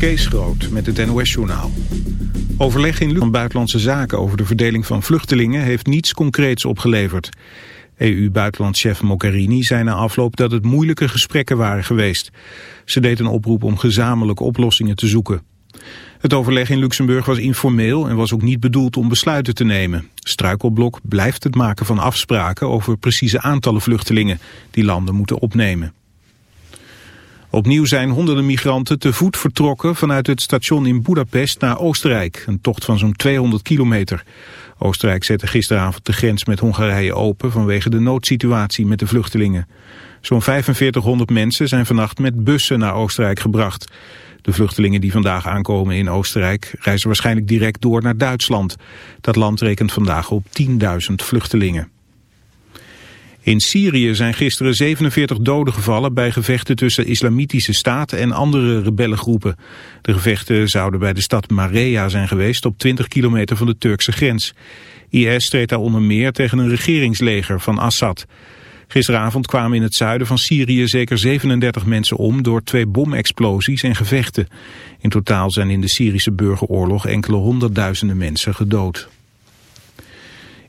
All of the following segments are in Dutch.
Kees Groot met het NOS-journaal. Overleg in van Buitenlandse Zaken over de verdeling van vluchtelingen heeft niets concreets opgeleverd. EU-buitenlandchef Mogherini zei na afloop dat het moeilijke gesprekken waren geweest. Ze deed een oproep om gezamenlijke oplossingen te zoeken. Het overleg in Luxemburg was informeel en was ook niet bedoeld om besluiten te nemen. Struikelblok blijft het maken van afspraken over precieze aantallen vluchtelingen die landen moeten opnemen. Opnieuw zijn honderden migranten te voet vertrokken vanuit het station in Budapest naar Oostenrijk. Een tocht van zo'n 200 kilometer. Oostenrijk zette gisteravond de grens met Hongarije open vanwege de noodsituatie met de vluchtelingen. Zo'n 4500 mensen zijn vannacht met bussen naar Oostenrijk gebracht. De vluchtelingen die vandaag aankomen in Oostenrijk reizen waarschijnlijk direct door naar Duitsland. Dat land rekent vandaag op 10.000 vluchtelingen. In Syrië zijn gisteren 47 doden gevallen bij gevechten tussen islamitische staat en andere rebellengroepen. De gevechten zouden bij de stad Marea zijn geweest op 20 kilometer van de Turkse grens. IS streed daar onder meer tegen een regeringsleger van Assad. Gisteravond kwamen in het zuiden van Syrië zeker 37 mensen om door twee bomexplosies en gevechten. In totaal zijn in de Syrische burgeroorlog enkele honderdduizenden mensen gedood.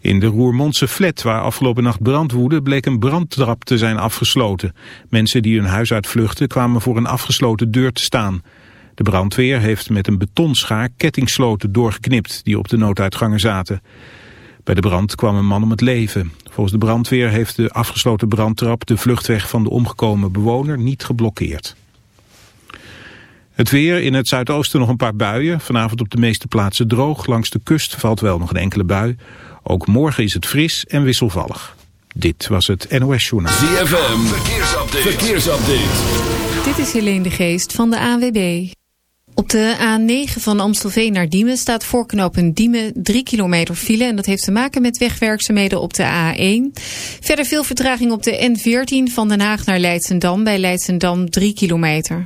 In de Roermondse flat waar afgelopen nacht brand woedde bleek een brandtrap te zijn afgesloten. Mensen die hun huis uitvluchten kwamen voor een afgesloten deur te staan. De brandweer heeft met een betonschaar kettingsloten doorgeknipt die op de nooduitgangen zaten. Bij de brand kwam een man om het leven. Volgens de brandweer heeft de afgesloten brandtrap de vluchtweg van de omgekomen bewoner niet geblokkeerd. Het weer, in het zuidoosten nog een paar buien. Vanavond op de meeste plaatsen droog. Langs de kust valt wel nog een enkele bui. Ook morgen is het fris en wisselvallig. Dit was het NOS Journaal. ZFM, verkeersupdate. verkeersupdate. Dit is Helene de Geest van de ANWB. Op de A9 van Amstelveen naar Diemen staat voorknopend Diemen 3 kilometer file. En dat heeft te maken met wegwerkzaamheden op de A1. Verder veel vertraging op de N14 van Den Haag naar Leidsendam. Bij Leidsendam 3 kilometer.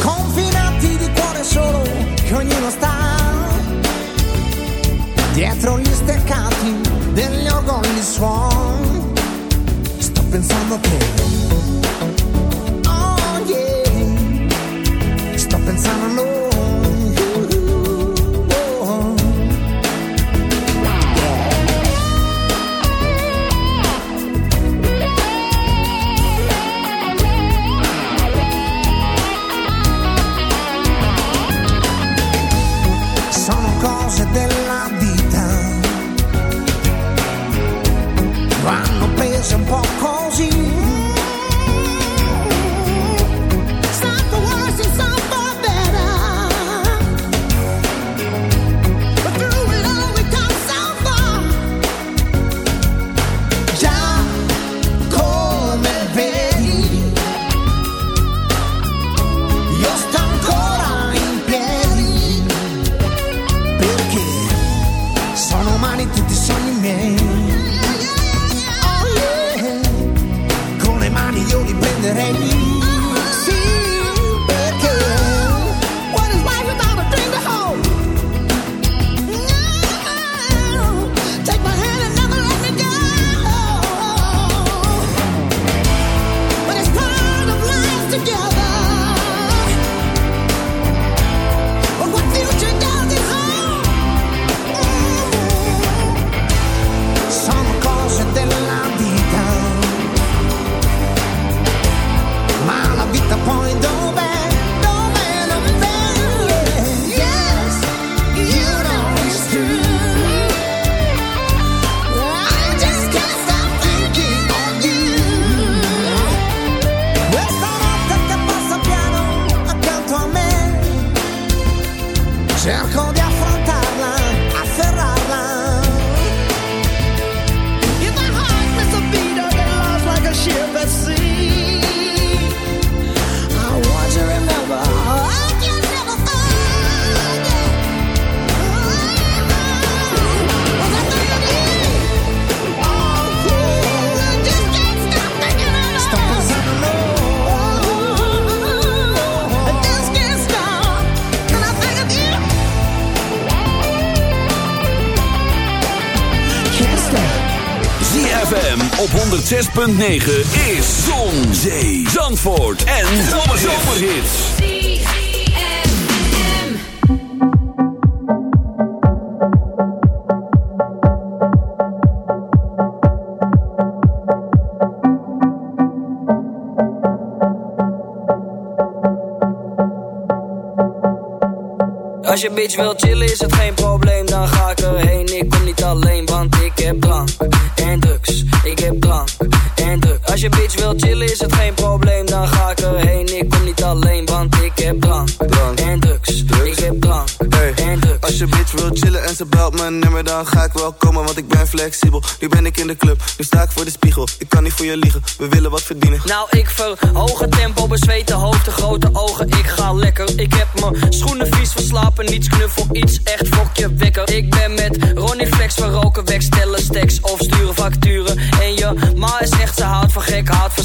Confinati di cuore solo che ognuno sta Dietro gli steccati degli ogoni suon Sto pensando che 106.9 is Zon, Zee, Zandvoort en Zomerhits. Als je bitch wil liegen, we willen wat verdienen. Nou, ik verhoog het tempo,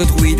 de truides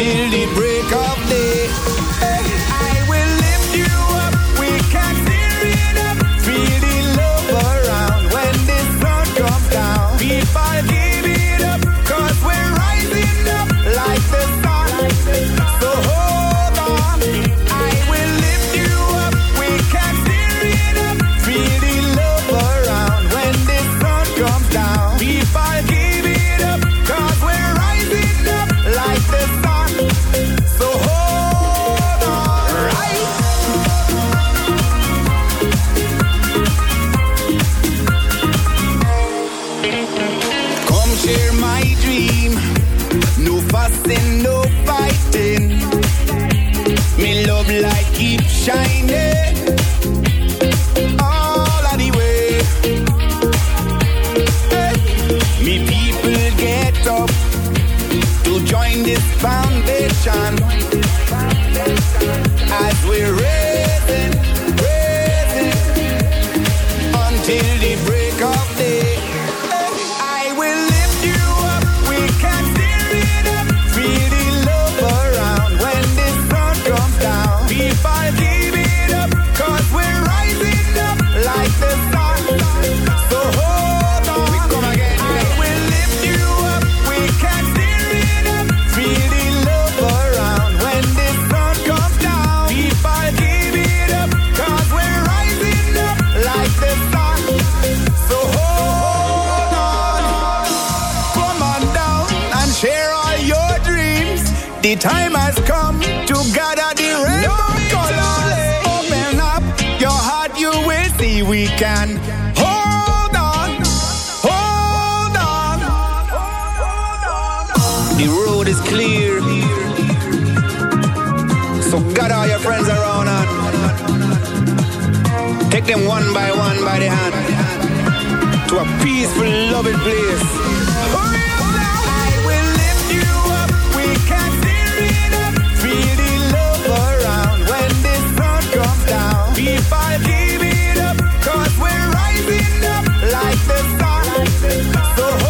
till the break of day. I will lift you up. We can love around when comes down. Be fire. clear. So gather all your friends around and take them one by one by the hand to a peaceful, loving place. Hurry up now! Will lift you up. We can steer it up. Feel the love around when sun comes down. If I give it we're rising up like the sun. So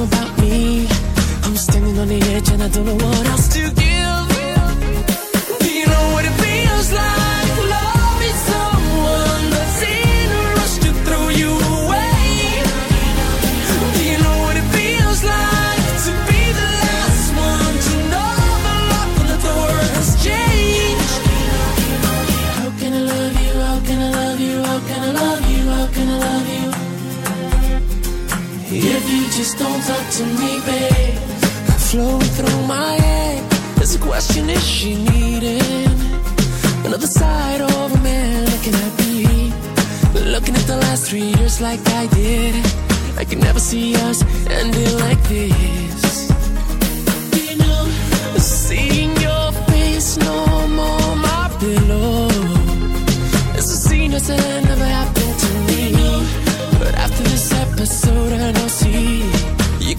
about me. I'm standing on the edge and I don't know what else to give. flowing through my head. There's a question: Is she needing another side of a man? Looking at me, looking at the last three years like I did. I could never see us ending like this. You know, seeing your face no more, my pillow. It's a scene that's never happened to me. But after this episode, I don't see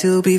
To be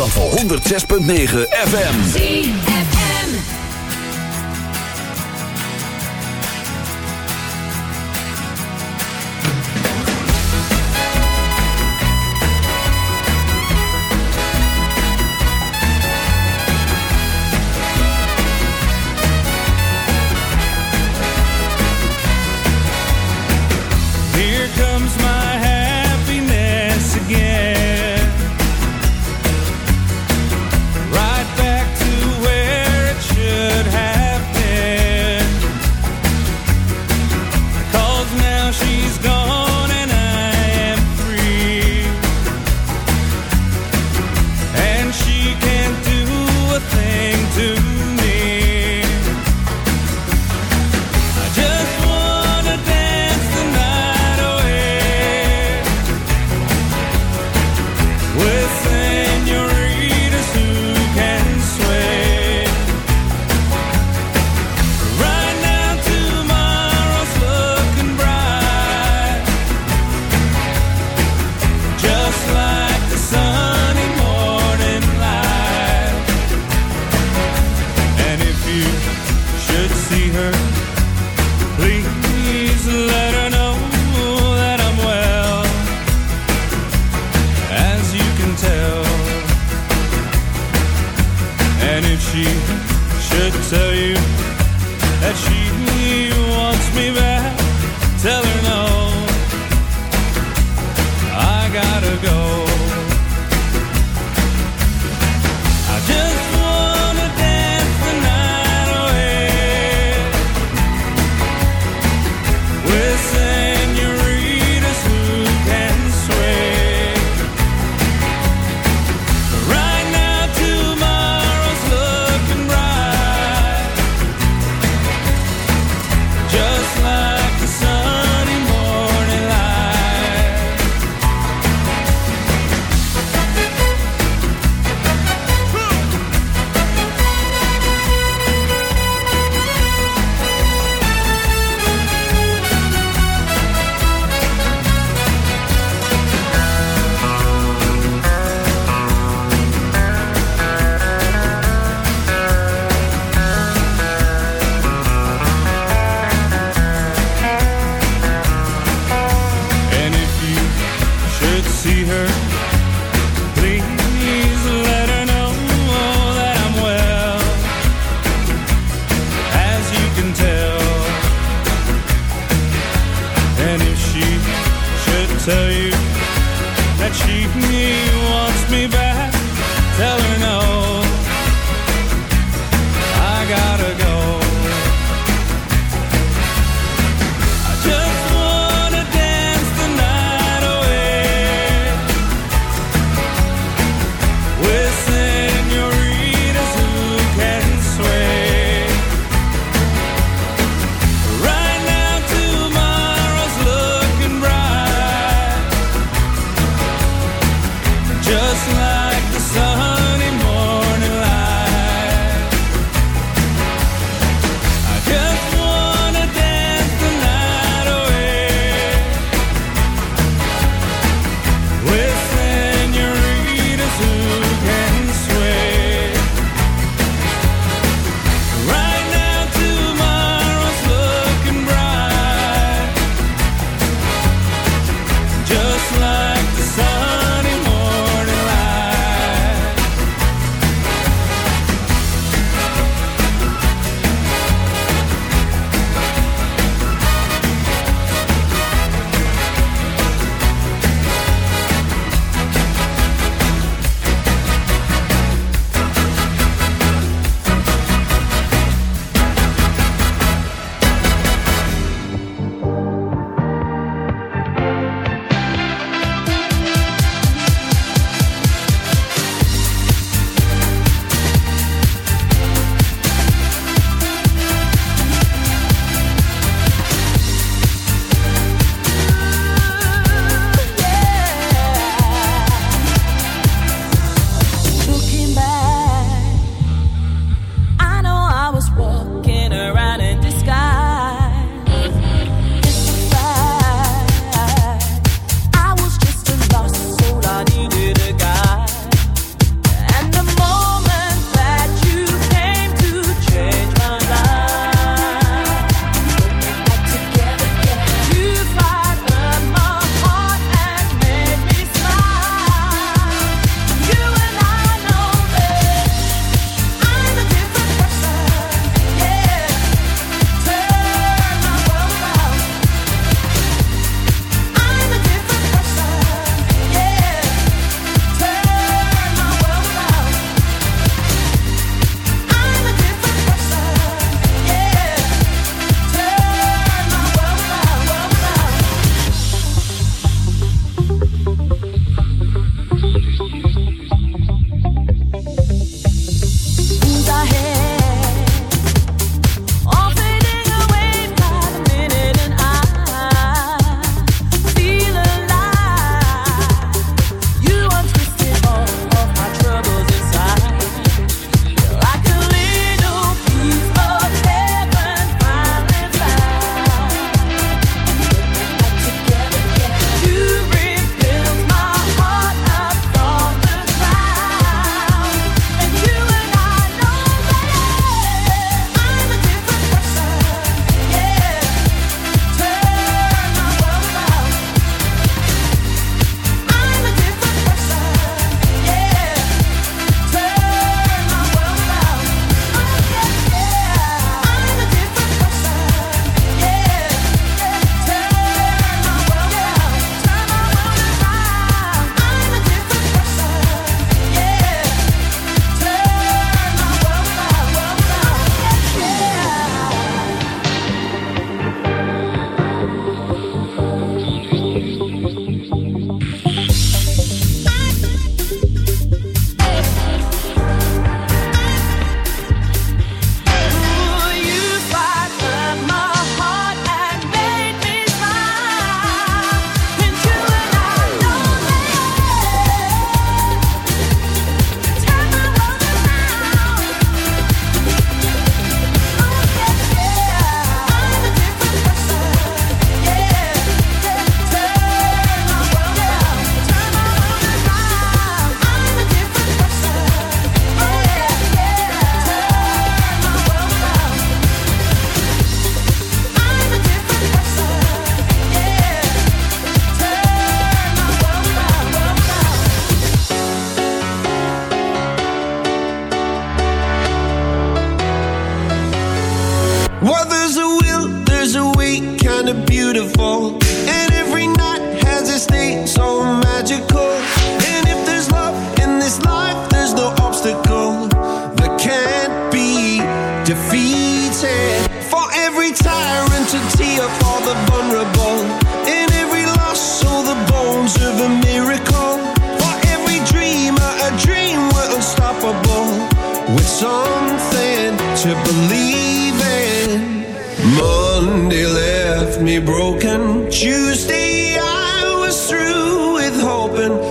Zandvoort. ZFM Zandvoort. 106.9 FM. Tell you that she wants me back,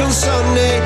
on Sunday.